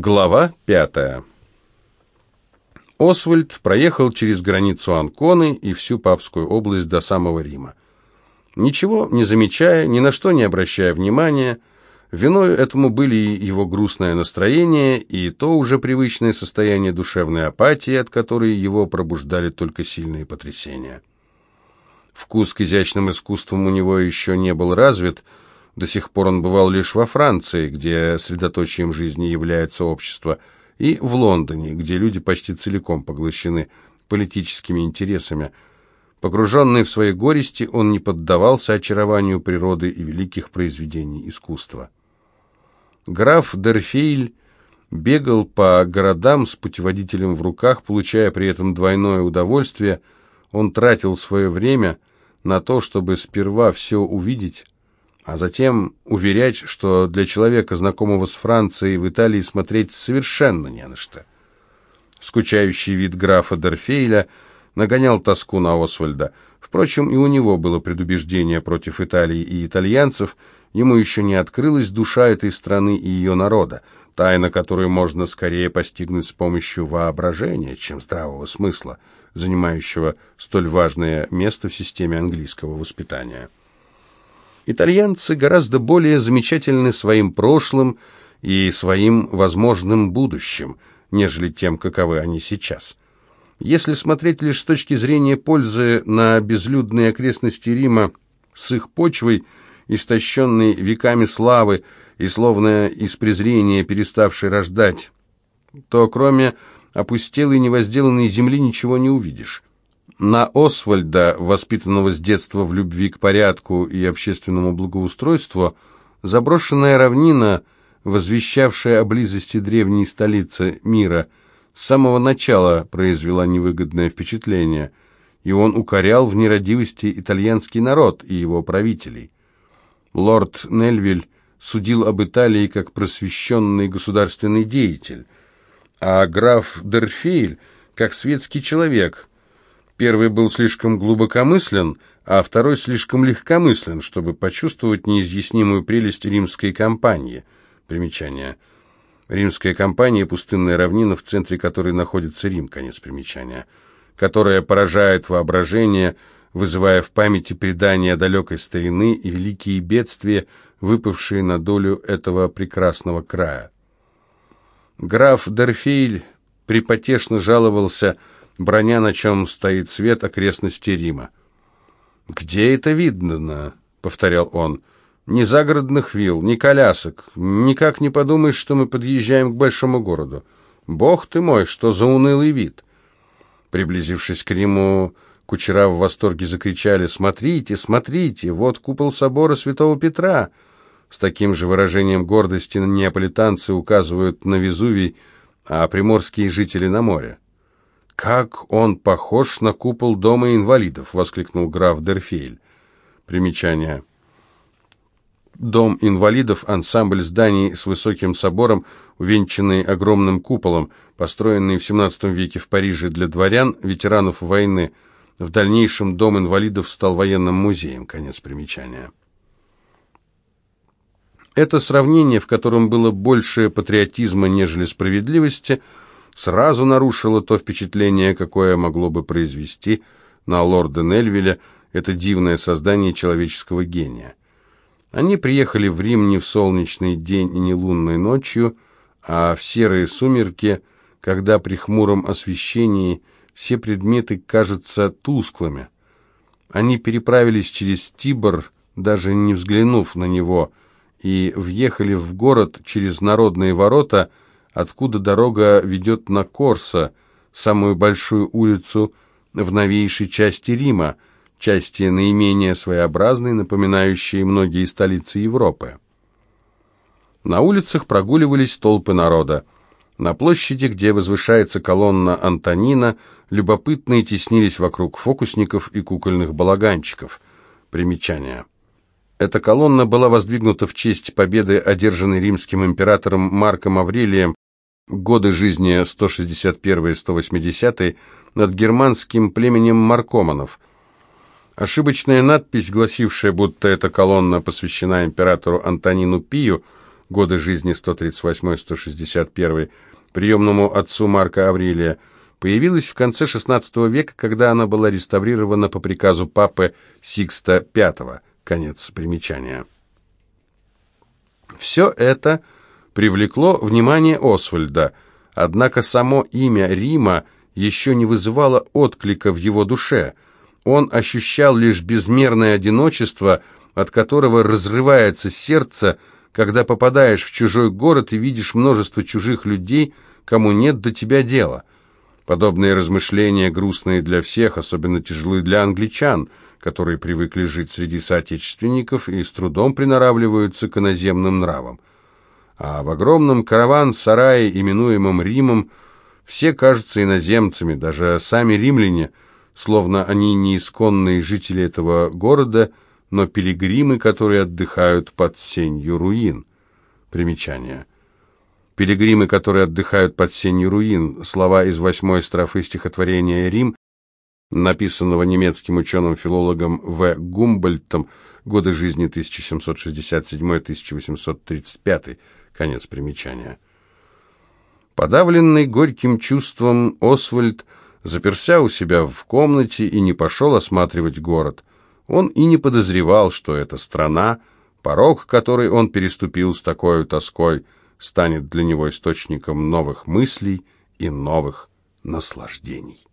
Глава пятая. Освальд проехал через границу Анконы и всю Папскую область до самого Рима. Ничего не замечая, ни на что не обращая внимания, виной этому были его грустное настроение и то уже привычное состояние душевной апатии, от которой его пробуждали только сильные потрясения. Вкус к изящным искусствам у него еще не был развит – до сих пор он бывал лишь во Франции, где средоточием жизни является общество, и в Лондоне, где люди почти целиком поглощены политическими интересами. Погруженный в свои горести, он не поддавался очарованию природы и великих произведений искусства. Граф Дерфейль бегал по городам с путеводителем в руках, получая при этом двойное удовольствие. Он тратил свое время на то, чтобы сперва все увидеть, а затем уверять, что для человека, знакомого с Францией, в Италии смотреть совершенно не на что. Скучающий вид графа Дорфейля нагонял тоску на Освальда. Впрочем, и у него было предубеждение против Италии и итальянцев, ему еще не открылась душа этой страны и ее народа, тайна которую можно скорее постигнуть с помощью воображения, чем здравого смысла, занимающего столь важное место в системе английского воспитания. Итальянцы гораздо более замечательны своим прошлым и своим возможным будущим, нежели тем, каковы они сейчас. Если смотреть лишь с точки зрения пользы на безлюдные окрестности Рима с их почвой, истощенной веками славы и словно из презрения переставшей рождать, то кроме опустелой невозделанной земли ничего не увидишь. На Освальда, воспитанного с детства в любви к порядку и общественному благоустройству, заброшенная равнина, возвещавшая о близости древней столицы мира, с самого начала произвела невыгодное впечатление, и он укорял в нерадивости итальянский народ и его правителей. Лорд Нельвиль судил об Италии как просвещенный государственный деятель, а граф Дерфейль как светский человек – Первый был слишком глубокомыслен, а второй слишком легкомыслен, чтобы почувствовать неизъяснимую прелесть римской кампании. Примечание. Римская кампания – пустынная равнина, в центре которой находится Рим, конец примечания, которая поражает воображение, вызывая в памяти предания далекой старины и великие бедствия, выпавшие на долю этого прекрасного края. Граф Дерфейль припотешно жаловался – броня, на чем стоит свет окрестности Рима. «Где это видно?» — повторял он. «Ни загородных вилл, ни колясок. Никак не подумаешь, что мы подъезжаем к большому городу. Бог ты мой, что за унылый вид!» Приблизившись к Риму, кучера в восторге закричали «Смотрите, смотрите, вот купол собора святого Петра!» С таким же выражением гордости неаполитанцы указывают на Везувий, а приморские жители на море. «Как он похож на купол дома инвалидов!» — воскликнул граф Дерфейль. Примечание. Дом инвалидов – ансамбль зданий с высоким собором, увенчанный огромным куполом, построенный в XVII веке в Париже для дворян, ветеранов войны. В дальнейшем дом инвалидов стал военным музеем. Конец примечания. Это сравнение, в котором было больше патриотизма, нежели справедливости – сразу нарушило то впечатление, какое могло бы произвести на лорда Нельвиля это дивное создание человеческого гения. Они приехали в Рим не в солнечный день и не лунной ночью, а в серые сумерки, когда при хмуром освещении все предметы кажутся тусклыми. Они переправились через Тибр, даже не взглянув на него, и въехали в город через народные ворота – откуда дорога ведет на Корсо, самую большую улицу в новейшей части Рима, части наименее своеобразной, напоминающей многие столицы Европы. На улицах прогуливались толпы народа. На площади, где возвышается колонна Антонина, любопытные теснились вокруг фокусников и кукольных балаганчиков. Примечание. Эта колонна была воздвигнута в честь победы, одержанной римским императором Марком Аврелием годы жизни 161-180 над германским племенем Маркоманов. Ошибочная надпись, гласившая, будто эта колонна посвящена императору Антонину Пию, годы жизни 138-161, приемному отцу Марка Аврелия, появилась в конце XVI века, когда она была реставрирована по приказу папы Сикста V. Конец примечания. Все это привлекло внимание Освальда, однако само имя Рима еще не вызывало отклика в его душе. Он ощущал лишь безмерное одиночество, от которого разрывается сердце, когда попадаешь в чужой город и видишь множество чужих людей, кому нет до тебя дела. Подобные размышления грустные для всех, особенно тяжелые для англичан, которые привыкли жить среди соотечественников и с трудом приноравливаются к иноземным нравам. А в огромном караван-сарае, именуемом Римом, все кажутся иноземцами, даже сами римляне, словно они не исконные жители этого города, но пилигримы, которые отдыхают под сенью руин. Примечание. Пилигримы, которые отдыхают под сенью руин. Слова из восьмой строфы стихотворения «Рим», написанного немецким ученым-филологом В. Гумбольтом, годы жизни 1767-1835, конец примечания. Подавленный горьким чувством, Освальд заперся у себя в комнате и не пошел осматривать город. Он и не подозревал, что эта страна, порог, который он переступил с такой тоской – станет для него источником новых мыслей и новых наслаждений.